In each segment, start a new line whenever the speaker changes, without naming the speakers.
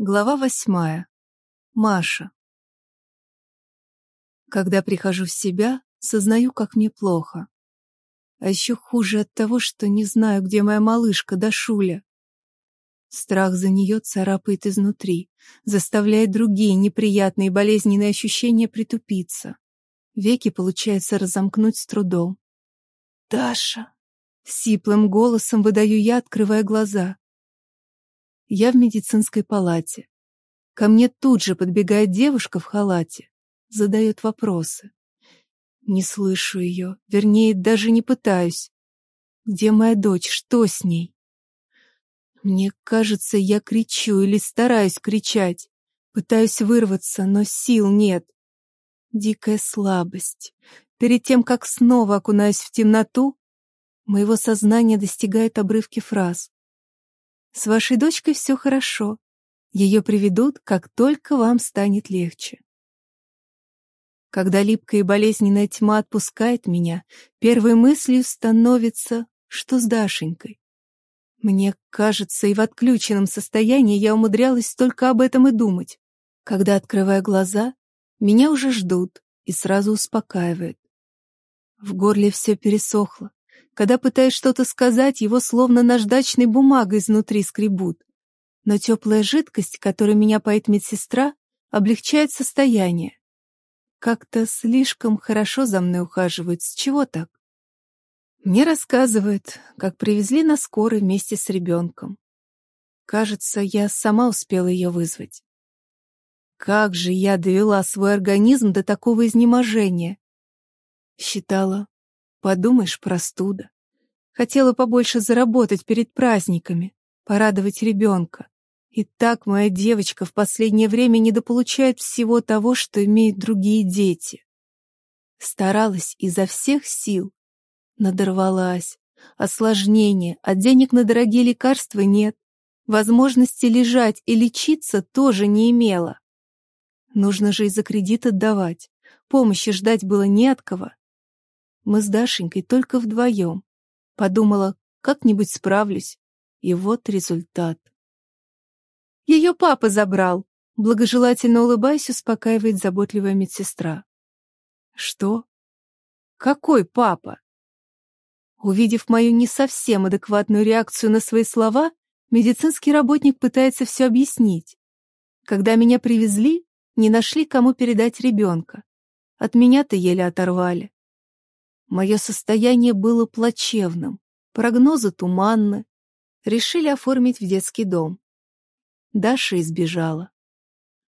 Глава восьмая. Маша. Когда прихожу в себя, сознаю, как мне плохо. А еще хуже от того, что не знаю, где моя малышка Дашуля. Страх за нее царапает изнутри, заставляет другие неприятные болезненные ощущения притупиться. Веки получается разомкнуть с трудом. «Даша!» — сиплым голосом выдаю я, открывая глаза. Я в медицинской палате. Ко мне тут же подбегает девушка в халате, задает вопросы. Не слышу ее, вернее, даже не пытаюсь. Где моя дочь? Что с ней? Мне кажется, я кричу или стараюсь кричать. Пытаюсь вырваться, но сил нет. Дикая слабость. Перед тем, как снова окунаюсь в темноту, моего сознания достигает обрывки фраз. С вашей дочкой все хорошо. Ее приведут, как только вам станет легче. Когда липкая и болезненная тьма отпускает меня, первой мыслью становится, что с Дашенькой. Мне кажется, и в отключенном состоянии я умудрялась только об этом и думать. Когда открываю глаза, меня уже ждут и сразу успокаивает. В горле все пересохло. Когда пытаюсь что-то сказать, его словно наждачной бумагой изнутри скребут. Но теплая жидкость, которой меня поет медсестра, облегчает состояние. Как-то слишком хорошо за мной ухаживают. С чего так? Мне рассказывают, как привезли на скорой вместе с ребенком. Кажется, я сама успела ее вызвать. Как же я довела свой организм до такого изнеможения? Считала, Подумаешь, простуда. Хотела побольше заработать перед праздниками, порадовать ребенка. И так моя девочка в последнее время недополучает всего того, что имеют другие дети. Старалась изо всех сил. Надорвалась. Осложнения, а денег на дорогие лекарства нет. Возможности лежать и лечиться тоже не имела. Нужно же и за кредит отдавать. Помощи ждать было не от кого. Мы с Дашенькой только вдвоем. Подумала, как-нибудь справлюсь. И вот результат. Ее папа забрал. Благожелательно улыбаясь, успокаивает заботливая медсестра. Что? Какой папа? Увидев мою не совсем адекватную реакцию на свои слова, медицинский работник пытается все объяснить. Когда меня привезли, не нашли, кому передать ребенка. От меня-то еле оторвали. Мое состояние было плачевным, прогнозы туманны. Решили оформить в детский дом. Даша избежала.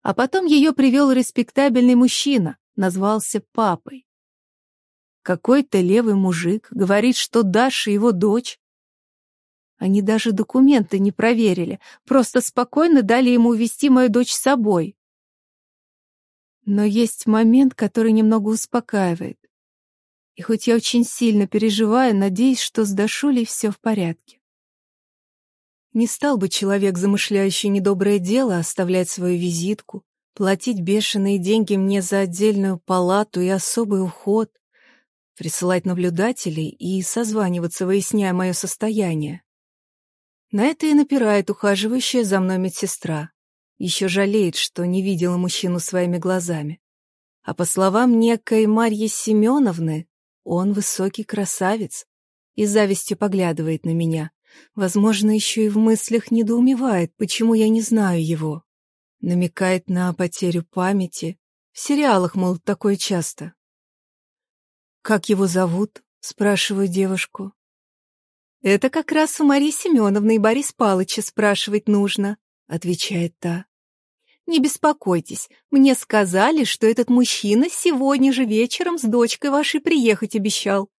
А потом ее привел респектабельный мужчина, назвался папой. Какой-то левый мужик говорит, что Даша его дочь. Они даже документы не проверили, просто спокойно дали ему увезти мою дочь с собой. Но есть момент, который немного успокаивает. И хоть я очень сильно переживаю, надеюсь, что с Дашулей все в порядке. Не стал бы человек, замышляющий недоброе дело, оставлять свою визитку, платить бешеные деньги мне за отдельную палату и особый уход, присылать наблюдателей и созваниваться, выясняя мое состояние. На это и напирает ухаживающая за мной медсестра. Еще жалеет, что не видела мужчину своими глазами. А по словам некой Марьи Семеновны, он высокий красавец и завистью поглядывает на меня. Возможно, еще и в мыслях недоумевает, почему я не знаю его. Намекает на потерю памяти. В сериалах, мол, такое часто. «Как его зовут?» — спрашиваю девушку. «Это как раз у Марии Семеновны и Борис Палыча спрашивать нужно», — отвечает та. Не беспокойтесь, мне сказали, что этот мужчина сегодня же вечером с дочкой вашей приехать обещал.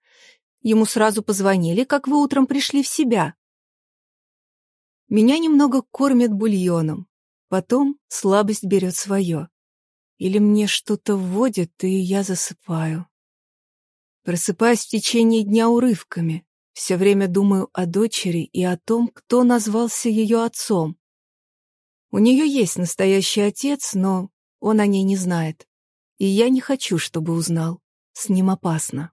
Ему сразу позвонили, как вы утром пришли в себя. Меня немного кормят бульоном, потом слабость берет свое. Или мне что-то вводят, и я засыпаю. Просыпаюсь в течение дня урывками, все время думаю о дочери и о том, кто назвался ее отцом. У нее есть настоящий отец, но он о ней не знает. И я не хочу, чтобы узнал. С ним опасно.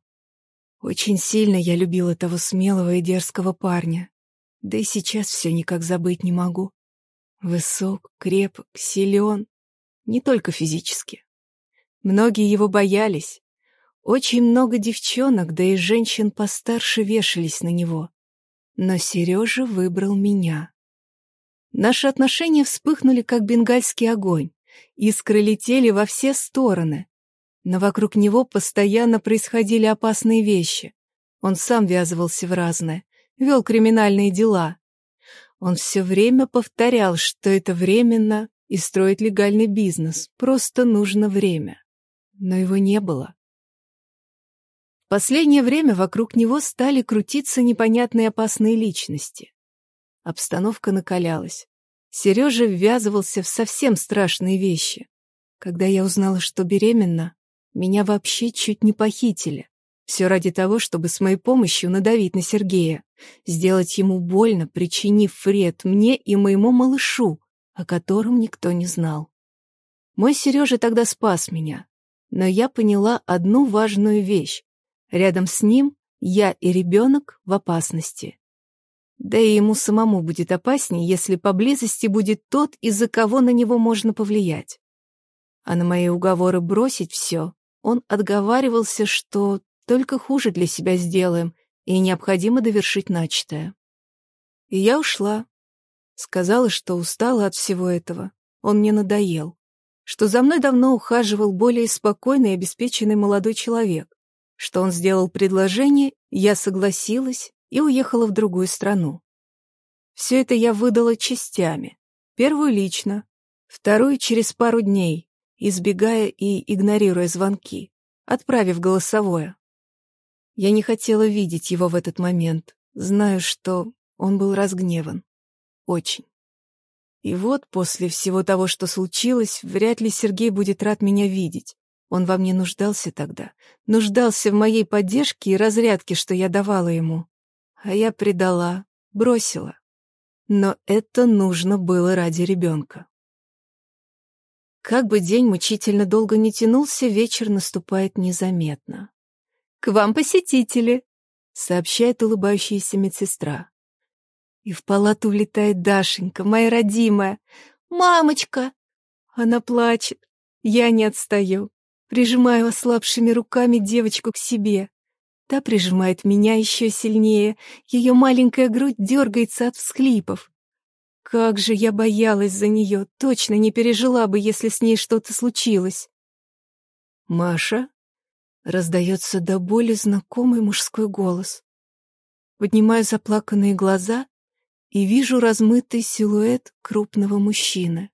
Очень сильно я любил этого смелого и дерзкого парня. Да и сейчас все никак забыть не могу. Высок, крепок, силен, не только физически. Многие его боялись. Очень много девчонок, да и женщин постарше вешались на него. Но Сережа выбрал меня. Наши отношения вспыхнули, как бенгальский огонь. Искры летели во все стороны. Но вокруг него постоянно происходили опасные вещи. Он сам ввязывался в разное, вел криминальные дела. Он все время повторял, что это временно и строить легальный бизнес, просто нужно время. Но его не было. В последнее время вокруг него стали крутиться непонятные опасные личности. Обстановка накалялась. Сережа ввязывался в совсем страшные вещи. Когда я узнала, что беременна, меня вообще чуть не похитили. Все ради того, чтобы с моей помощью надавить на Сергея, сделать ему больно, причинив вред мне и моему малышу, о котором никто не знал. Мой Сережа тогда спас меня, но я поняла одну важную вещь. Рядом с ним я и ребенок в опасности. Да и ему самому будет опаснее, если поблизости будет тот, из-за кого на него можно повлиять. А на мои уговоры бросить все он отговаривался, что только хуже для себя сделаем, и необходимо довершить начатое. И я ушла. Сказала, что устала от всего этого. Он мне надоел. Что за мной давно ухаживал более спокойный и обеспеченный молодой человек. Что он сделал предложение, я согласилась и уехала в другую страну. Все это я выдала частями. Первую лично, вторую через пару дней, избегая и игнорируя звонки, отправив голосовое. Я не хотела видеть его в этот момент, знаю, что он был разгневан. Очень. И вот, после всего того, что случилось, вряд ли Сергей будет рад меня видеть. Он во мне нуждался тогда, нуждался в моей поддержке и разрядке, что я давала ему. А я предала, бросила. Но это нужно было ради ребенка. Как бы день мучительно долго не тянулся, вечер наступает незаметно. «К вам посетители!» — сообщает улыбающаяся медсестра. И в палату влетает Дашенька, моя родимая. «Мамочка!» Она плачет. Я не отстаю. Прижимаю ослабшими руками девочку к себе. Та прижимает меня еще сильнее. Ее маленькая грудь дергается от всхлипов. Как же я боялась за нее, точно не пережила бы, если с ней что-то случилось. «Маша?» Раздается до боли знакомый мужской голос. Поднимаю заплаканные глаза и вижу размытый силуэт крупного мужчины.